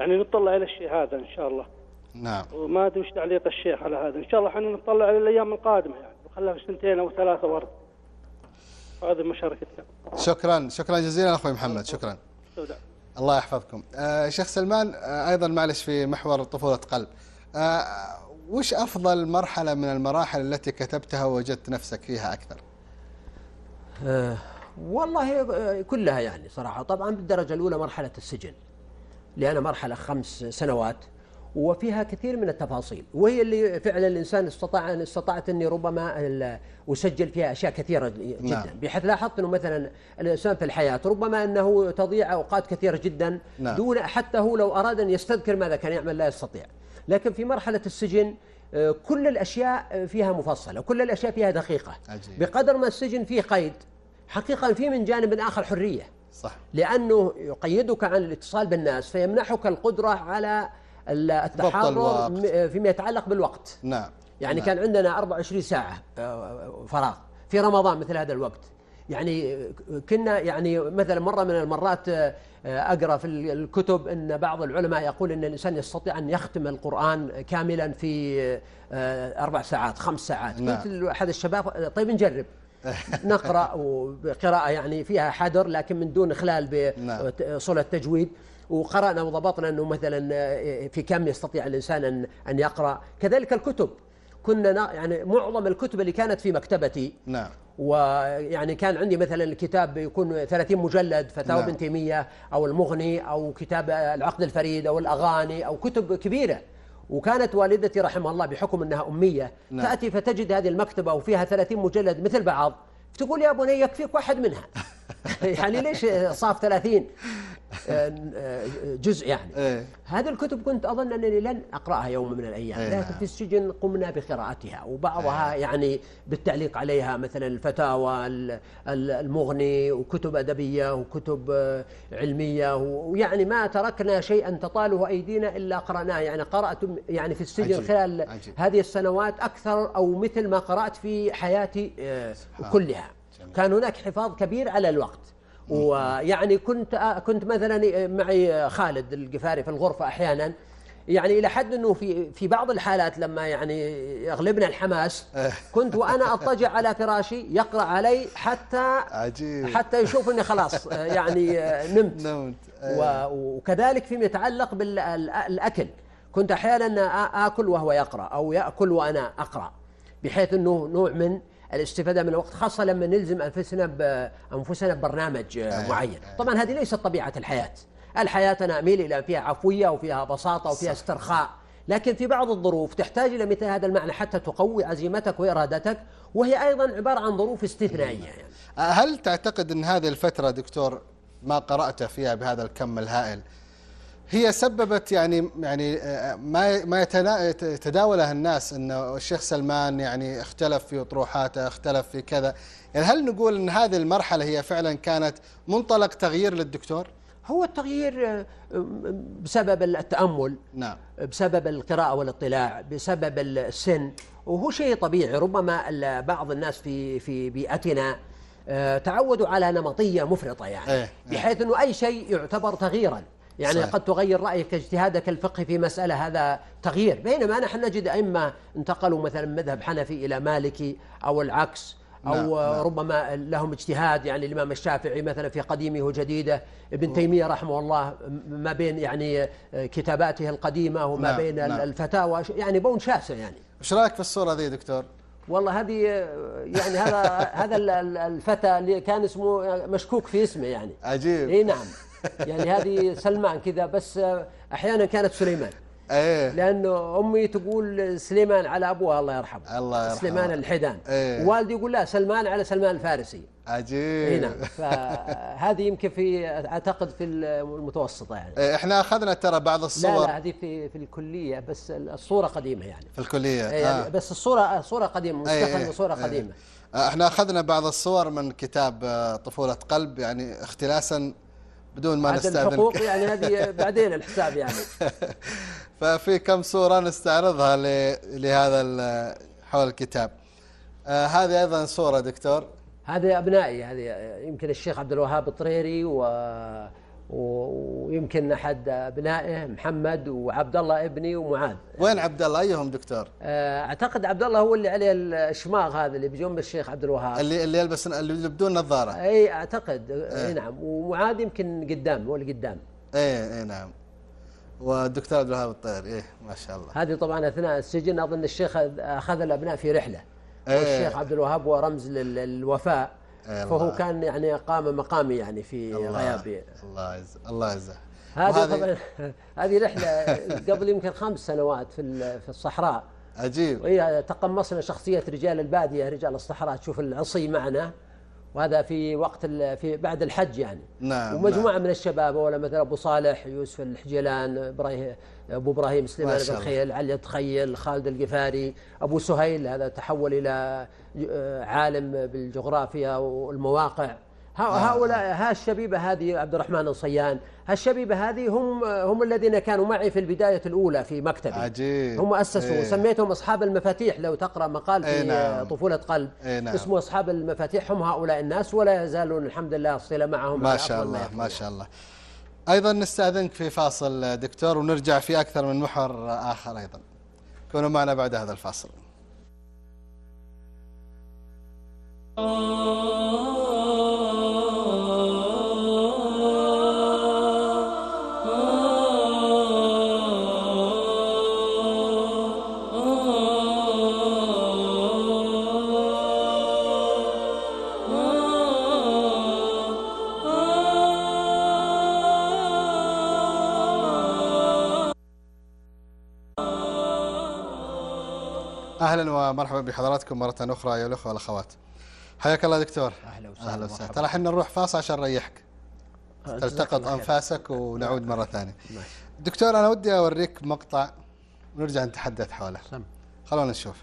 يعني نطلع إلى الشيء هذا إن شاء الله.
نعم.
وما أدري وش تعليق الشيخ على هذا. إن شاء الله إحنا نطلع إلى الأيام القادمة يعني. خلها في سنتين أو ثلاثة ورد. هذه مشاركتنا.
شكرا شكرا جزيلا أخوي محمد شكرا.
سوداء.
الله يحفظكم. آه شيخ سلمان آه أيضا معلش في محور طفولة قلب. آه وش أفضل مرحلة من المراحل التي كتبتها ووجدت نفسك فيها أكثر؟
آه والله كلها يعني صراحة. طبعا بالدرجة الأولى مرحلة السجن لأنها مرحلة خمس سنوات. وفيها كثير من التفاصيل وهي اللي فعلا الإنسان استطاع ان استطعت أني ربما أسجل فيها أشياء كثيرة جدا نعم. بحيث لاحظت إنه مثلا الإنسان في الحياة ربما أنه تضيع أوقات كثيرة جدا
نعم.
دون حتى هو لو أراد أن يستذكر ماذا كان يعمل لا يستطيع لكن في مرحلة السجن آه، كل الأشياء فيها مفصلة كل الأشياء فيها دقيقة
عجيب.
بقدر ما السجن فيه قيد حقيقة في من جانب آخر حرية
صح
لأنه يقيدك عن الاتصال بالناس فيمنحك القدرة على التحرر فيما يتعلق بالوقت.
نعم.
يعني
نعم.
كان عندنا 24 ساعة آه، فراغ في رمضان مثل هذا الوقت. يعني كنا يعني مثلا مرة من المرات آه، أقرأ في الكتب أن بعض العلماء يقول أن الإنسان يستطيع أن يختم القرآن كاملا في آه، أربع ساعات خمس ساعات.
نعم.
قلت لأحد الشباب طيب نجرب. [LAUGHS] نقرأ بقراءة يعني فيها حدر لكن من دون إخلال بصلة نعم. وقرأنا وضبطنا أنه مثلا آه، في كم يستطيع الإنسان أن أن يقرأ. كذلك الكتب. كنا يعني معظم الكتب اللي كانت في مكتبتي.
نعم.
ويعني كان عندي مثلا الكتاب يكون 30 مجلد فتاوى
نعم.
ابن تيمية أو المغني أو كتاب العقد الفريد أو الأغاني أو كتب كبيرة. وكانت والدتي رحمها الله بحكم إنها أمية
نعم.
تأتي فتجد هذه المكتبة وفيها 30 مجلد مثل بعض تقول يا بني يكفيك واحد منها. [LAUGHS] يعني ليش صاف 30 جزء يعني.
إيه.
هذه الكتب كنت أظن أنني لن أقرأها يوم من الأيام
إيه.
لكن. في السجن قمنا بقراءتها وبعضها يعني بالتعليق عليها مثلا الفتاوى ال- ال- المغني وكتب أدبية وكتب آه، علمية ويعني ما تركنا شيئا تطاله أيدينا إلا قرأناه. يعني قرأت يعني في السجن
عجيب،
خلال
عجيب.
هذه السنوات أكثر أو مثل ما قرأت في حياتي آه، كلها. كان هناك حفاظ كبير على الوقت. ويعني كنت كنت مثلا معي خالد القفاري في الغرفة أحيانا. يعني إلى حد إنه في في بعض الحالات لما يعني يغلبنا الحماس [LAUGHS] كنت وأنا أضطجع على فراشي يقرأ علي حتى
عجيب.
حتى يشوف إني خلاص يعني نمت. [LAUGHS]
نمت.
و- وكذلك فيما يتعلق بالاكل كنت أحيانا آكل وهو يقرأ أو يأكل وأنا أقرأ بحيث إنه نوع من الاستفادة من الوقت خاصة لما نلزم أنفسنا بانفسنا ببرنامج معين. طبعا هذه ليست طبيعة الحياة. الحياة أنا أميل إلى فيها عفوية وفيها بساطة وفيها استرخاء لكن في بعض الظروف تحتاج إلى مثل هذا المعنى حتى تقوي عزيمتك وإرادتك وهي أيضا عبارة عن ظروف استثنائية يعني.
هل تعتقد أن هذه الفترة دكتور ما قرأت فيها بهذا الكم الهائل هي سببت يعني يعني ما ما يتنا- يتداولها الناس انه الشيخ سلمان يعني اختلف في اطروحاته اختلف في كذا. يعني هل نقول إن هذه المرحلة هي فعلا كانت منطلق تغيير للدكتور؟
هو التغيير آه، بسبب التأمل
نعم.
بسبب القراءة والاطلاع بسبب السن. وهو شيء طبيعي. ربما بعض الناس في في بيئتنا آه، تعودوا على نمطية مفرطة يعني
إيه، إيه.
بحيث أنه أي شيء يعتبر تغييرا. يعني
صحيح.
قد تغير رأيك اجتهادك الفقهي في مسألة هذا تغيير بينما نحن نجد أئمة انتقلوا مثلا من مذهب حنفي إلى مالكي أو العكس أو
نعم، نعم.
ربما لهم اجتهاد يعني الإمام الشافعي مثلا في قديمه وجديده ابن تيمية رحمه الله ما بين يعني كتاباته القديمة وما
نعم،
بين
نعم.
الفتاوى يعني بون شاسع يعني
إيش رأيك في الصورة ذي دكتور؟
والله هذه يعني هذا هذا ال- ال- الفتى اللي كان اسمه مشكوك في اسمه يعني
عجيب
إي نعم يعني هذه سلمان كذا بس أحيانا كانت سليمان.
إيه.
لأنه أمي تقول سليمان على أبوها الله يرحمه.
الله يرحمه.
سليمان الحيدان
إيه.
والدي يقول لا سلمان على سلمان الفارسي.
عجيب.
اي نعم. فهذه يمكن في أعتقد في المتوسطة يعني.
إيه، إحنا أخذنا ترى بعض
لا
الصور.
لا هذه في في الكلية بس الصورة قديمة يعني.
في الكلية
إيه،
آه.
بس الصورة صورة قديمة
إيه،
مستخدمه
إيه،
صورة
إيه.
قديمة.
آه، إحنا أخذنا بعض الصور من كتاب آه، طفولة قلب يعني اختلاسا بدون ما
عاد الحقوق يعني هذه بعدين الحساب يعني. [LAUGHS]
ففي كم صورة نستعرضها لهذا حول الكتاب. آه هذه أيضا صورة دكتور.
هذه أبنائي هذه يمكن الشيخ عبد الوهاب الطريري و- ويمكن أحد أبنائه محمد وعبد الله ابني ومعاذ.
وين عبد الله؟ أيهم دكتور؟
آه، أعتقد عبد الله هو اللي عليه الشماغ هذا اللي بجنب الشيخ عبد الوهاب.
اللي اللي يلبس اللي بدون نظارة.
إي أعتقد. إي نعم. ومعاذ يمكن قدام هو اللي قدام.
إيه إيه نعم. والدكتور عبد الوهاب الطير إيه ما شاء الله.
هذه طبعا أثناء السجن أظن الشيخ أخذ الأبناء في رحلة.
إيه.
والشيخ عبد الوهاب هو رمز لل- للوفاء. فهو. كان يعني قام مقامي يعني في غيابي.
الله يعز الله يعزه
هذه طبعا [LAUGHS] هذه رحلة قبل يمكن خمس سنوات في في الصحراء.
عجيب.
وهي تقمصنا شخصية رجال البادية رجال الصحراء. تشوف العصي معنا. وهذا في وقت في بعد الحج يعني.
نعم
ومجموعة من الشباب ولا مثلا أبو صالح يوسف الحجيلان إبراهيم أبو إبراهيم سليمان بن. خيل علي تخيل خالد القفاري أبو سهيل هذا تحول إلى ج- عالم بالجغرافيا والمواقع. هؤلاء ها الشبيبة هذه عبد الرحمن الصيان هالشبيبه هذه هم هم الذين كانوا معي في البداية الأولى في مكتبي.
عجيب.
هم أسسوا
إيه.
سميتهم أصحاب المفاتيح. لو تقرأ مقال في
إيه نعم.
طفولة قلب
إيه نعم.
اسمه أصحاب المفاتيح. هم هؤلاء الناس ولا يزالون الحمد لله الصله معهم.
ما شاء الله ما. شاء الله. أيضا نستأذنك في فاصل دكتور ونرجع في أكثر من محور آخر أيضا. كونوا معنا بعد هذا الفاصل. أهلا ومرحبا بحضراتكم مرة أخرى ايها الأخوة والأخوات حياك الله دكتور
أهلا وسهلا
أهلا وسهلا
مرحبا.
ترى إحنا نروح فاصل عشان نريحك تلتقط. أنفاسك ونعود مرة
ثانية. [LAUGHS]
دكتور أنا ودي أوريك مقطع ونرجع نتحدث حوله
سم.
خلونا نشوف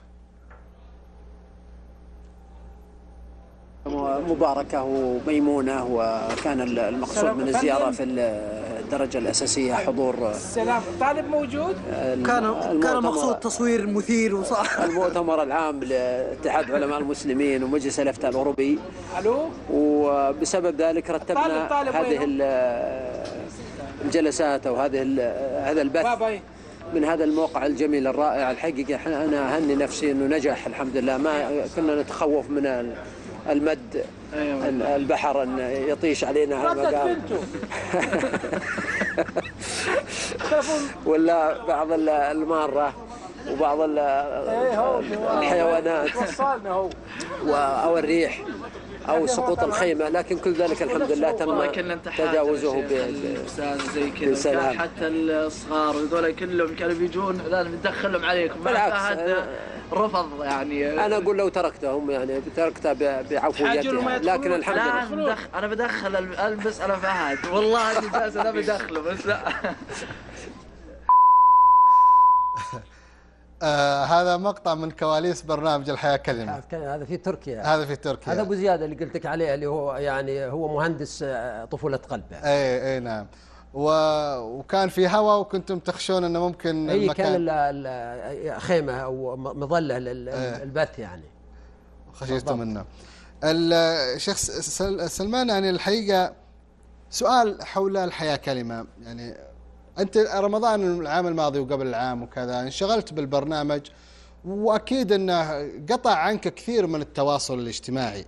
مباركة وميمونة وكان المقصود من الزيارة في الدرجة الأساسية حضور
السلام طالب موجود؟
كان كان
المؤتمر-
المقصود تصوير مثير وصح. [LAUGHS]
المؤتمر العام لاتحاد علماء المسلمين ومجلس الإفتاء الأوروبي.
ألو؟
وبسبب ذلك رتبنا
طالب- طالب
هذه الجلسات أو هذه ال- هذا البث
بابا
من هذا الموقع الجميل الرائع. الحقيقة إحنا أنا أهني نفسي أنه نجح الحمد لله. ما كنا نتخوف من المد ال- البحر أن يطيش علينا على
ردت
المقام
بنته. [LAUGHS]
ولا بعض ال- المارة وبعض ال- الحيوانات. أو الريح أو سقوط الخيمة. لكن كل ذلك الحمد لله تم تجاوزه
زي كذا. حتى الصغار وذولا كلهم كانوا بيجون لازم ندخلهم عليكم.
بالعكس،
رفض يعني.
أنا أقول لو تركتهم يعني تركتها ب- بعفو
حاجلوا ما
يدها لكن. الحمد لله.
أنا بدخل الم- المساله فهد. والله إني جالس أنا بدخله بس لا. [LAUGHS]
آه هذا مقطع من كواليس برنامج الحياة كلمة.
كان هذا في تركيا.
هذا في تركيا.
هذا أبو زياد اللي قلت لك عليه اللي هو يعني هو مهندس آه، طفولة قلب يعني.
اي اي نعم. و... وكان في هواء وكنتم تخشون إنه ممكن إي
كان خيمة أو مظلة للبث يعني.
خشيتم منه الشيخ سل- سلمان يعني الحقيقة سؤال حول الحياة كلمة. يعني أنت رمضان العام الماضي وقبل العام وكذا انشغلت بالبرنامج وأكيد أنه قطع عنك كثير من التواصل الاجتماعي.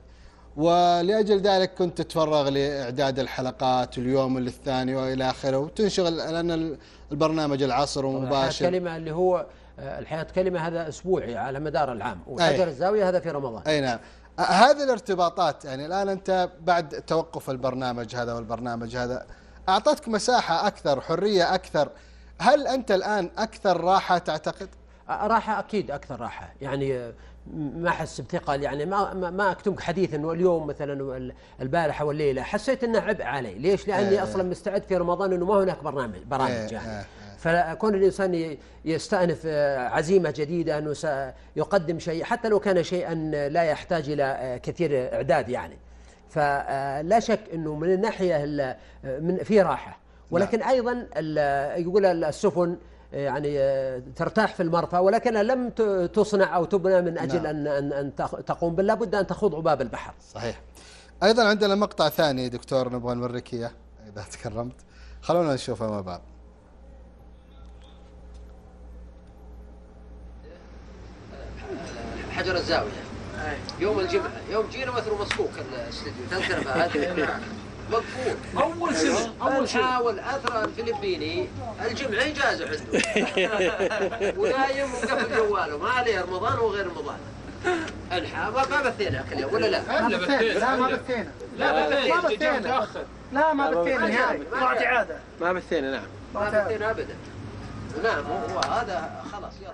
ولأجل ذلك كنت تتفرغ لإعداد الحلقات اليوم للثاني وإلى آخره وتنشغل لأن البرنامج العصر ومباشر
كلمة اللي هو آه، الحياة كلمة هذا أسبوعي على مدار العام وحجر. الزاوية هذا في رمضان.
أي نعم. أ- هذه الارتباطات يعني الآن أنت بعد توقف البرنامج هذا والبرنامج هذا أعطتك مساحة أكثر حرية أكثر. هل أنت الآن أكثر راحة تعتقد؟
راحة أكيد أكثر راحة. يعني آه، ما أحس بثقل يعني ما ما- أكتمك حديث إنه اليوم مثلا وال- البارحة والليلة. حسيت إنه عبء علي. ليش؟ لأني
إيه.
أصلا مستعد في رمضان إنه ما هناك برنامج برامج
إيه،
يعني
إيه،
فكون الإنسان ي- يستأنف آه، عزيمة جديدة أنه سيقدم شيء حتى لو كان شيئا لا يحتاج إلى آه، كثير إعداد يعني. فلا شك أنه من الناحية ال- من في راحة. ولكن أيضا ال- يقول السفن يعني آه، ترتاح في المرفأ ولكنها لم تصنع أو تبنى من أجل
نعم.
أن أن أن تقوم بل لابد أن تخوض عباب البحر.
صحيح. أيضا عندنا مقطع ثاني دكتور نبغى نوريك اياه إذا تكرمت. خلونا نشوفه مع بعض
حجر الزاوية. يوم الجمعة يوم جينا مثل مسكوك الاستديو تذكر بعد [LAUGHS] مقفول
أول شيء أول شيء.
حاول أثر الفلبيني. الجمعة اجازه عنده [LAUGHS] ونايم ومقفل جواله. ما عليه رمضان وغير رمضان. الحا ما ما بثينا كل يوم ولا لا؟
ما بثينا. لا ما بثينا.
لا
ما بثينا. لا ما بثينا. نهائي
طلعت اعاده
ما بثينا نعم.
ما بثينا. ابدا. نعم هو هذا خلاص يلا.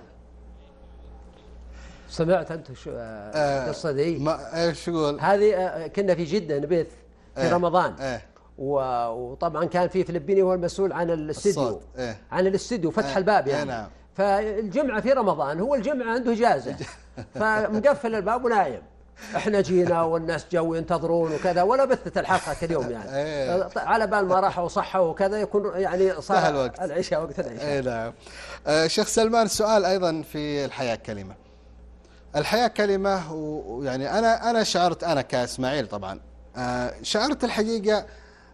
سمعت أنت شو
آه،
القصة دي؟
ما إيش يقول؟
هذه آه، كنا في جدة نبث. في
إيه،
رمضان.
إيه.
و- وطبعا كان في فلبيني هو المسؤول عن الاستديو.
إيه.
عن الاستديو فتح
إيه،
الباب
إيه،
يعني.
نعم.
فالجمعة في رمضان هو الجمعة عنده اجازه [LAUGHS] فمقفل الباب ونايم. إحنا جينا والناس جو ينتظرون وكذا ولا بثت الحلقة اليوم يعني.
إيه.
على بال ما راحوا وصحوا وكذا يكون يعني صار
الوقت.
العشاء وقت العشاء.
اي نعم. آه، شيخ سلمان سؤال أيضا في الحياة كلمة. الحياة كلمة ويعني أنا أنا شعرت أنا كإسماعيل طبعا. شعرت الحقيقة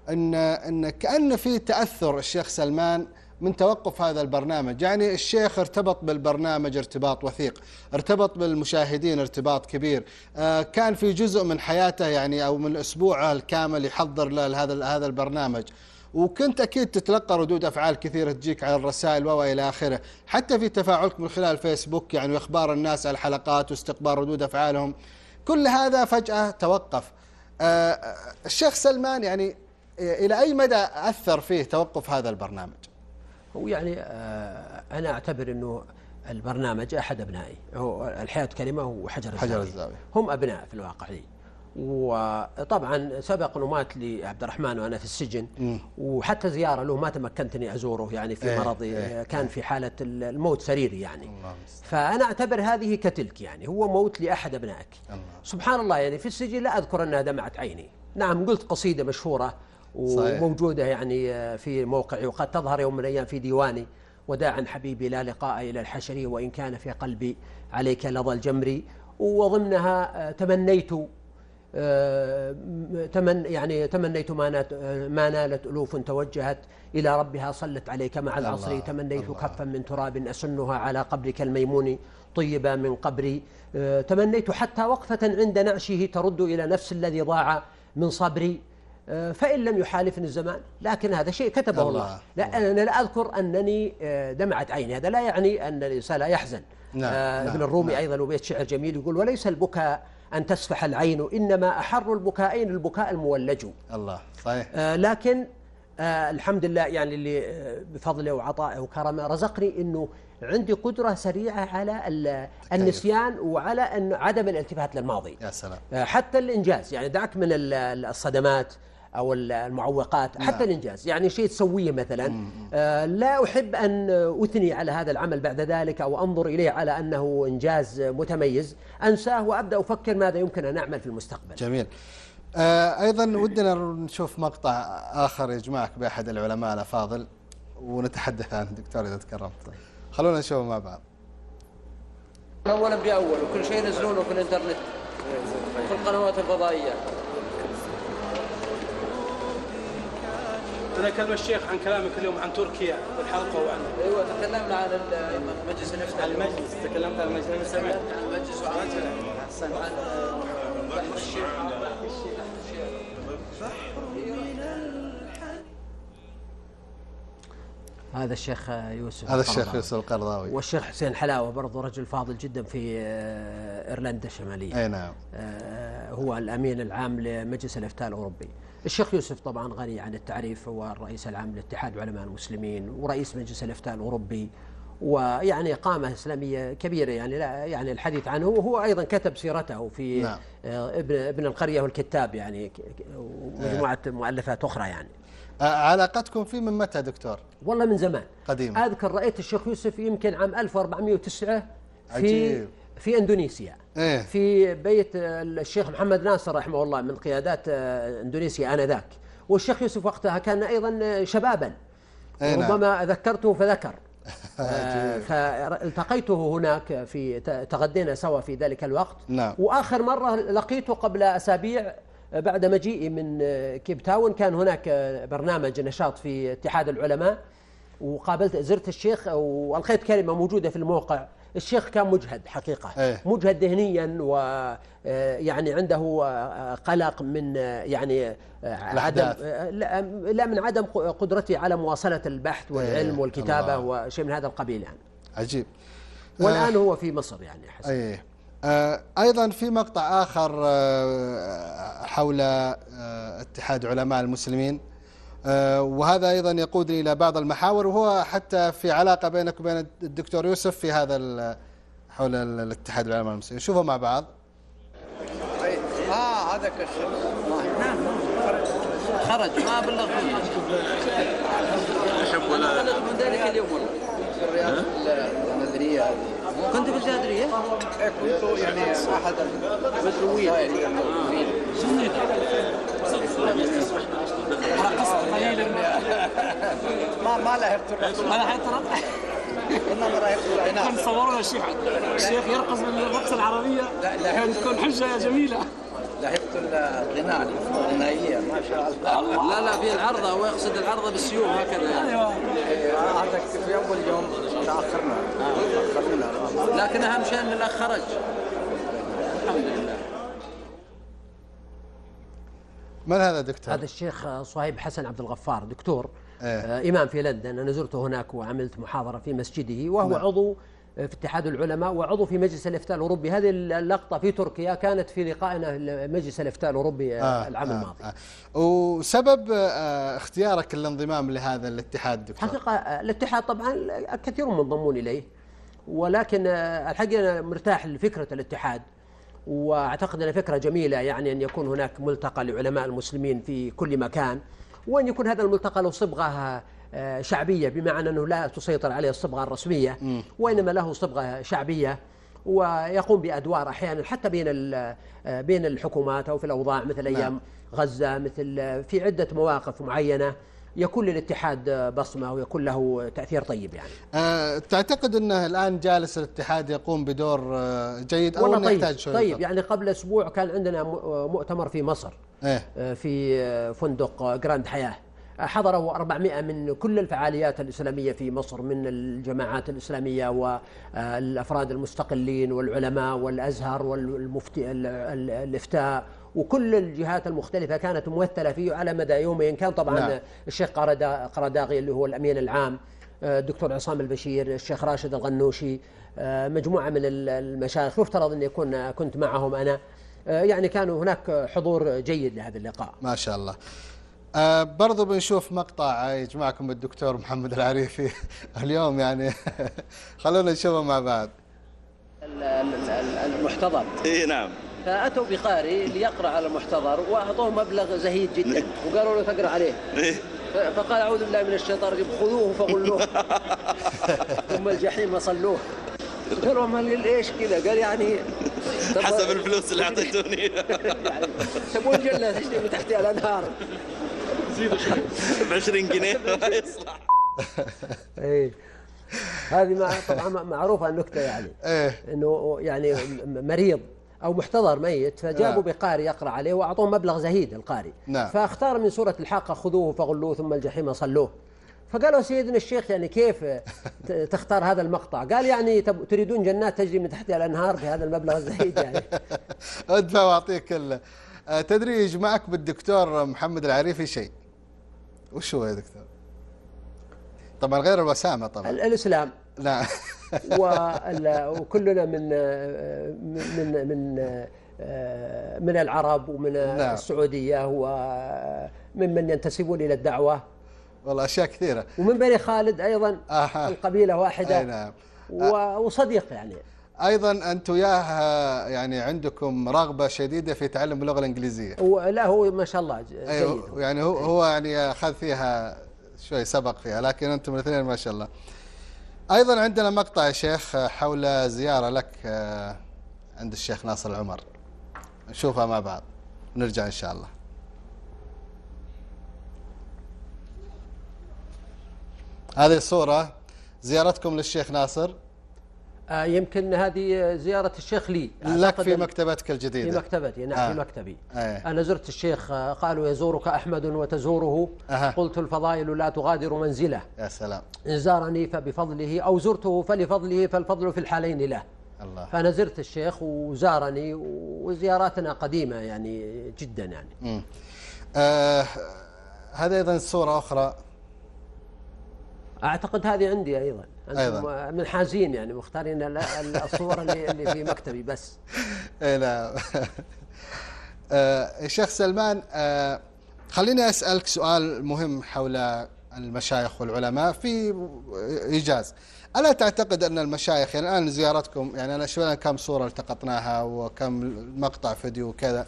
ان إن كأن في تأثر الشيخ سلمان من توقف هذا البرنامج. يعني الشيخ ارتبط بالبرنامج ارتباط وثيق ارتبط بالمشاهدين ارتباط كبير. آه، كان في جزء من حياته يعني أو من اسبوعه الكامل يحضر له هذا البرنامج. وكنت أكيد تتلقى ردود أفعال كثيرة تجيك على الرسائل وإلى آخره، حتى في تفاعلك من خلال فيسبوك يعني وإخبار الناس على الحلقات واستقبال ردود أفعالهم، كل هذا فجأة توقف. آه، الشيخ سلمان يعني آه، إلى أي مدى أثر فيه توقف هذا البرنامج؟
هو يعني آه، أنا أعتبر إنه البرنامج أحد أبنائي هو الحياة كلمة وحجر
حجر
الزاوية.
الزاوية.
هم أبناء في الواقع لي وطبعا سبق إنه مات لي عبد الرحمن وأنا في السجن. وحتى زيارة له ما تمكنتني أزوره يعني في
إيه،
مرضي
إيه،
كان في حالة الموت سريري يعني. فأنا أعتبر هذه كتلك يعني هو موت لأحد أبنائك. سبحان الله يعني في السجن لا أذكر أنها دمعت عيني. نعم قلت قصيدة
مشهورة.
وموجودة يعني في موقعي وقد تظهر يوم من الأيام في ديواني. وداعا حبيبي لا لقاء إلى الحشر وإن كان في قلبي عليك لظى الجمر وضمنها آه، تمنيت آه، تمن يعني تمنيت ما ما نالت ألوف توجهت إلى ربها صلت عليك مع العصر تمنيت
الله.
كفا من تراب أسنها على قبرك الميمون طيبا من قبري آه، تمنيت حتى وقفة عند نعشه ترد إلى نفس الذي ضاع من صبري آه، فإن لم يحالفني الزمان لكن هذا شيء كتبه
الله.
الله لا أنا لا أذكر أنني آه، دمعت عيني هذا لا يعني أن الإنسان لا يحزن
نعم، نعم،
ابن الرومي
نعم.
أيضا وبيت شعر جميل يقول وليس البكاء أن تسفح العين إنما أحر البكائين البكاء المولج.
الله صحيح.
آه، لكن آه، الحمد لله يعني اللي آه، بفضله وعطائه وكرمه رزقني إنه عندي قدرة سريعة على ال- النسيان وعلى أن عدم الالتفات للماضي.
يا سلام.
آه، حتى الإنجاز. يعني دعك من ال- ال- الصدمات أو ال- المعوقات حتى
نعم.
الإنجاز. يعني شيء تسويه مثلا. آه، لا أحب أن أثني على هذا العمل بعد ذلك أو أنظر إليه على أنه إنجاز متميز. أنساه وأبدأ أفكر ماذا يمكن أن أعمل في المستقبل.
جميل. آه أيضا ودنا نشوف مقطع آخر يجمعك بأحد العلماء الافاضل ونتحدث عنه دكتور إذا تكرمت. خلونا نشوفه مع بعض.
اولا بأول وكل شيء ينزلونه في الإنترنت في القنوات الفضائية.
أنا كلم الشيخ عن كلامك اليوم عن تركيا والحلقة وعن
أيوه تكلمنا عن ال- مجلس الافتاء
المجلس تكلمت عن المجلس. أنا سمعت.
عن المجلس وعن
احسنت
عن بحث الشيخ.
هذا الشيخ يوسف
هذا الشيخ. يوسف القرضاوي.
والشيخ حسين حلاوة برضه رجل فاضل جدا في آه، إيرلندا الشمالية.
أي نعم.
آه، هو الأمين العام لمجلس الإفتاء الأوروبي. الشيخ يوسف طبعا غني عن التعريف هو الرئيس العام لاتحاد علماء المسلمين ورئيس مجلس الأفتاء الأوروبي ويعني قامه إسلامية كبيرة يعني لا يعني الحديث عنه وهو أيضا كتب سيرته في
نعم.
آه، ابن ابن القرية والكتاب يعني ك- ومجموعة مؤلفات أخرى يعني.
آه علاقتكم فيه من متى دكتور
والله من زمان
قديم
أذكر رأيت الشيخ يوسف يمكن عام 1409 في
عجيب.
في إندونيسيا.
إيه.
في بيت الشيخ محمد ناصر رحمه الله من قيادات آه، إندونيسيا آنذاك. والشيخ يوسف وقتها كان أيضا شبابا.
أي نعم.
ربما ذكرته فذكر. [LAUGHS] آه، فالتقيته هناك في تغدينا سوا في ذلك الوقت.
نعم.
وآخر مرة لقيته قبل أسابيع بعد مجيئي من آه، كيب تاون كان هناك آه، برنامج نشاط في اتحاد العلماء. وقابلت زرت الشيخ وألقيت كلمة موجودة في الموقع. الشيخ كان مجهد حقيقة.
إيه.
مجهد ذهنيا و آه، يعني عنده آه، قلق من آه، يعني عدم لا من عدم قدرته على مواصلة البحث والعلم
إيه،
والكتابة
الله.
وشيء من هذا القبيل يعني.
عجيب.
والآن هو في مصر يعني حسن
اي آه أيضا في مقطع آخر آه حول اتحاد علماء المسلمين. وهذا أيضا يقودني إلى بعض المحاور وهو حتى في علاقة بينك وبين الدكتور يوسف في هذا حول ال- الاتحاد العلماء المسلمين شوفوا مع بعض.
آه هذاك الشيخ خرج. ما بلغ ولا بلغ من ذلك اليوم. والله الرياض النذريه هذه. كنت في الجادرية؟ كنت يعني أحد المدعوين
رقصت قليلا
ما ما لهبت الرقص
ما لحقت رقص
انما رايت العناء
كان صورنا الشيخ الشيخ يرقص بالرقصة العربية
لا، لا.
تكون حجة جميلة
لهبت الغناء الغنائيه ما شاء الله لا لا في العرضه هو يقصد العرضه بالسيوف هكذا يعني
أيوه
هذاك في اول يوم تاخرنا تاخرنا لكن اهم شيء ان الاخ خرج الحمد لله
من هذا دكتور
هذا الشيخ صهيب حسن عبد الغفار دكتور
إيه.
آه إمام في لندن أنا زرته هناك وعملت محاضرة في مسجده وهو
نعم.
عضو في اتحاد العلماء وعضو في مجلس الإفتاء الأوروبي هذه اللقطة في تركيا كانت في لقائنا لمجلس الإفتاء الأوروبي آه العام الماضي
آه. وسبب آه اختيارك الانضمام لهذا الاتحاد دكتور
حقيقة الاتحاد طبعا كثير منضمون إليه ولكن آه، الحقيقة أنا مرتاح لفكرة الاتحاد واعتقد انها فكره جميله يعني ان يكون هناك ملتقى لعلماء المسلمين في كل مكان وان يكون هذا الملتقى له صبغه آه، شعبيه بمعنى انه لا تسيطر عليه الصبغه الرسميه وانما له صبغه شعبيه ويقوم بادوار أحيانا حتى بين آه، بين الحكومات أو في الاوضاع مثل أيام غزة مثل في عدة مواقف معينة. يكون للاتحاد آه، بصمه ويكون له تأثير طيب يعني.
أه تعتقد إنه الآن جالس الاتحاد يقوم بدور آه، جيد أو
والله طيب
يحتاج
طيب؟ يعني قبل أسبوع كان عندنا مؤتمر في مصر
إيه.
آه، في آه، فندق آه، جراند حياة. آه، حضره 400 من كل الفعاليات الإسلامية في مصر من الجماعات الإسلامية والأفراد المستقلين والعلماء والأزهر والمفتي ال- ال- الإفتاء. وكل الجهات المختلفة كانت ممثلة فيه على مدى يومين. كان طبعا
نعم.
الشيخ قردا- قرداغي اللي هو الأمين العام آه، الدكتور عصام البشير الشيخ راشد الغنوشي آه، مجموعة من ال- المشايخ. يفترض أن يكون كنت معهم أنا. آه، يعني كانوا هناك حضور جيد لهذا اللقاء.
ما شاء الله. آه برضو بنشوف مقطع يجمعكم الدكتور محمد العريفي. [LAUGHS] اليوم يعني [LAUGHS] خلونا نشوفه مع بعض.
ال- ال- ال- المحتضر.
اي نعم.
فأتوا بقارئ ليقرأ على المحتضر وأعطوه مبلغ زهيد جدا [LAUGHS] وقالوا له تقرأ عليه.
إيه.
فقال أعوذ بالله من الشيطان الرجيم خذوه فغلوه. [LAUGHS] ثم الجحيم صلوه. قال لهم هل إيش كذا؟ قال يعني [LAUGHS]
حسب الفلوس اللي أعطيتوني.
يعني تبون جنه تجري من تحتها الأنهار.
ب 20 جنيه. ما يصلح.
إيه. هذه طبعا معروفة النكتة يعني.
إيه.
إنه يعني مريض. أو محتضر ميت فجابوا
نعم.
بقارئ يقرأ عليه وأعطوه مبلغ زهيد القارئ
نعم.
فأختار من سورة الحاقة خذوه فغلوه ثم الجحيم صلوه فقالوا سيدنا الشيخ يعني كيف [LAUGHS] تختار هذا المقطع؟ قال يعني تريدون جنات تجري من تحتها الأنهار بهذا المبلغ الزهيد يعني
ادفع واعطيك كله آه تدري يجمعك بالدكتور محمد العريفي شيء وش هو يا دكتور؟ طبعا غير الوسامة طبعا
ال- الإسلام
نعم
وكلنا من من من من العرب ومن
نعم.
السعودية وممن ينتسبون إلى الدعوة.
والله أشياء كثيرة.
ومن بني خالد أيضا
أها.
القبيلة
أي
واحدة
نعم.
و- وصديق يعني.
أيضا أنت وياه آه، يعني عندكم رغبة شديدة في تعلم اللغة الإنجليزية.
ولا هو ما شاء الله ج- جيد.
أيوه يعني هو هو يعني أخذ فيها شوي سبق فيها لكن أنتم الاثنين ما شاء الله. أيضا عندنا مقطع يا شيخ حول زيارة لك آه، عند الشيخ ناصر العمر. نشوفها مع بعض. ونرجع إن شاء الله. هذه الصورة زيارتكم للشيخ ناصر.
آه، يمكن هذه زيارة الشيخ لي.
لك في مكتبتك
في
الجديدة
مكتبتي نعم
آه.
في مكتبي.
أيه.
أنا زرت الشيخ آه، قالوا يزورك أحمد وتزوره.
أها.
قلت الفضائل لا تغادر منزله.
يا سلام.
إن زارني فبفضله أو زرته فلفضله فالفضل في الحالين له.
الله.
فأنا زرت الشيخ وزارني وزياراتنا قديمة يعني جدا يعني.
آه هذا أيضا صورة أخرى.
أعتقد هذه عندي أيضا.
أيضاً.
من حازين يعني مختارين ال- ال- الصور اللي, اللي في مكتبي بس. [LAUGHS]
اي نعم [LAUGHS] آه، الشيخ سلمان آه، خليني أسألك سؤال مهم حول المشايخ والعلماء في إيجاز. ألا تعتقد أن المشايخ يعني الآن زيارتكم يعني أنا شفنا كم صورة التقطناها وكم مقطع فيديو وكذا.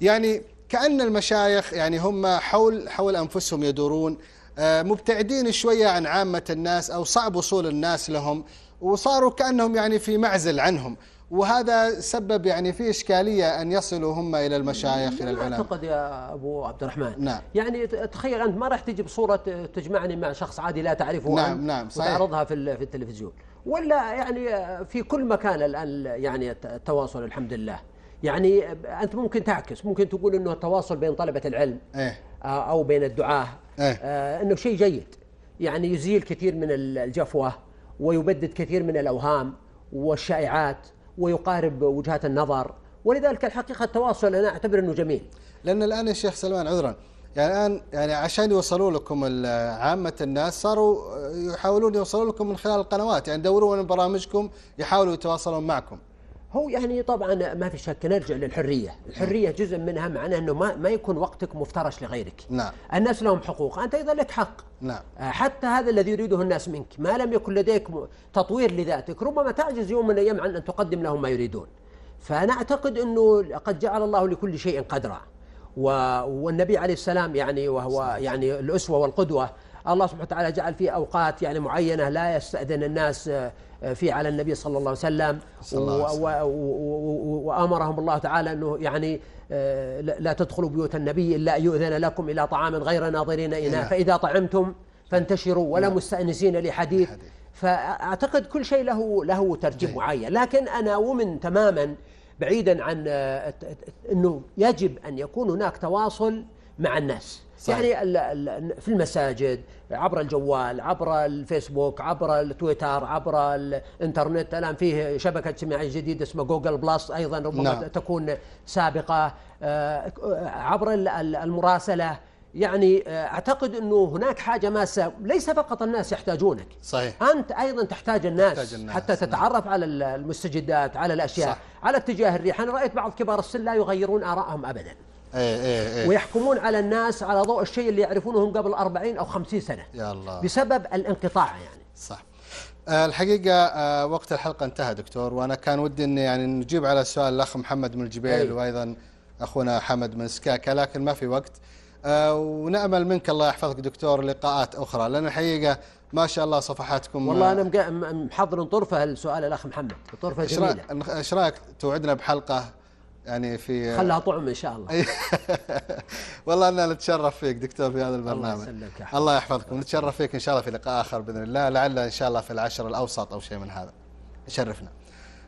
يعني كأن المشايخ يعني هم حول حول أنفسهم يدورون آه، مبتعدين شوية عن عامة الناس أو صعب وصول الناس لهم وصاروا كأنهم يعني في معزل عنهم. وهذا سبب يعني في إشكالية أن يصلوا هم إلى المشايخ إلى العلماء.
أعتقد يا أبو عبد الرحمن
نعم.
يعني تخيل أنت ما راح تجي بصورة تجمعني مع شخص عادي لا تعرفه
نعم، نعم، صحيح.
وتعرضها في في التلفزيون. ولا يعني في كل مكان الآن يعني الت- التواصل الحمد لله. يعني أنت ممكن تعكس ممكن تقول أنه التواصل بين طلبة العلم
إيه.
آه، أو بين الدعاة.
إيه.
آه، أنه شيء جيد. يعني يزيل كثير من ال- الجفوة ويبدد كثير من الأوهام والشائعات ويقارب وجهات النظر. ولذلك الحقيقة التواصل أنا أعتبر أنه جميل.
لأن الآن يا شيخ سلمان عذرا. يعني الآن يعني عشان يوصلوا لكم عامة الناس صاروا يحاولون يوصلوا لكم من خلال القنوات. يعني يدورون من برامجكم يحاولوا يتواصلون معكم.
هو يعني طبعا ما في شك نرجع للحرية، الحرية جزء منها معناه إنه ما ما يكون وقتك مفترش لغيرك.
نعم
الناس لهم حقوق، أنت أيضا لك حق.
نعم
آه، حتى هذا الذي يريده الناس منك، ما لم يكن لديك تطوير لذاتك، ربما تعجز يوم من الأيام عن أن تقدم لهم ما يريدون. فأنا أعتقد إنه قد جعل الله لكل شيء قدرا. والنبي عليه السلام يعني وهو يعني الأسوة والقدوة الله سبحانه وتعالى جعل في أوقات يعني معينة لا يستأذن الناس في على النبي صلى الله عليه وسلم
وأمرهم الله
تعالى أنه يعني آه، لا تدخلوا بيوت النبي إلا ان يؤذن لكم إلى طعام غير ناظرين اناه. فإذا طعمتم فانتشروا ولا مستأنسين لحديث. فأعتقد كل شيء له له ترتيب
جيد.
معين لكن أنا أؤمن تماما بعيدا عن آه، إنه يجب أن يكون هناك تواصل مع الناس
صحيح.
يعني ال- ال- في المساجد عبر الجوال عبر الفيسبوك عبر التويتر عبر الانترنت. الآن فيه شبكة اجتماعية جديدة اسمها جوجل بلس أيضا ربما
نعم.
تكون سابقة. آه، عبر ال- ال- المراسلة. يعني آه، أعتقد إنه هناك حاجة ماسة. ليس فقط الناس يحتاجونك.
صحيح.
أنت أيضا تحتاج الناس,
تحتاج الناس،
حتى تتعرف على ال- المستجدات على الأشياء.
صح.
على اتجاه الريح. أنا رأيت بعض كبار السن لا يغيرون آرائهم ابدا.
إيه إيه إيه.
ويحكمون على الناس على ضوء الشيء اللي يعرفونه هم قبل 40 أو 50 سنة.
يا الله.
بسبب الانقطاع يعني.
صح. آه، الحقيقة آه، وقت الحلقة انتهى دكتور وأنا كان ودي أن يعني نجيب على سؤال الأخ محمد من الجبيل
أي.
وأيضا أخونا حمد من سكاكا لكن ما في وقت. آه، ونأمل منك الله يحفظك دكتور لقاءات أخرى لأن الحقيقة ما شاء الله صفحاتكم
والله م- محضر طرفة السؤال الأخ محمد طرفه
إيش
جميلة.
رأيك- إيش رأيك توعدنا بحلقة يعني في
خلها طعم إن شاء الله. [LAUGHS]
والله أنا نتشرف فيك دكتور في هذا البرنامج.
الله يسلمك
الله يحفظكم. نتشرف فيك إن شاء الله في لقاء آخر بإذن الله. لعل إن شاء الله في العشر الأوسط أو شيء من هذا. يشرفنا.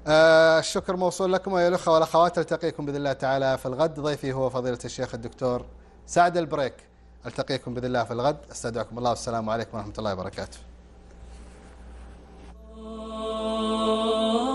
آه الشكر موصول لكم أيها الأخوة والأخوات. ألتقيكم بإذن الله تعالى في الغد. ضيفي هو فضيلة الشيخ الدكتور سعد البريك. ألتقيكم بإذن الله في الغد. أستودعكم الله. والسلام عليكم ورحمة الله وبركاته. Oh.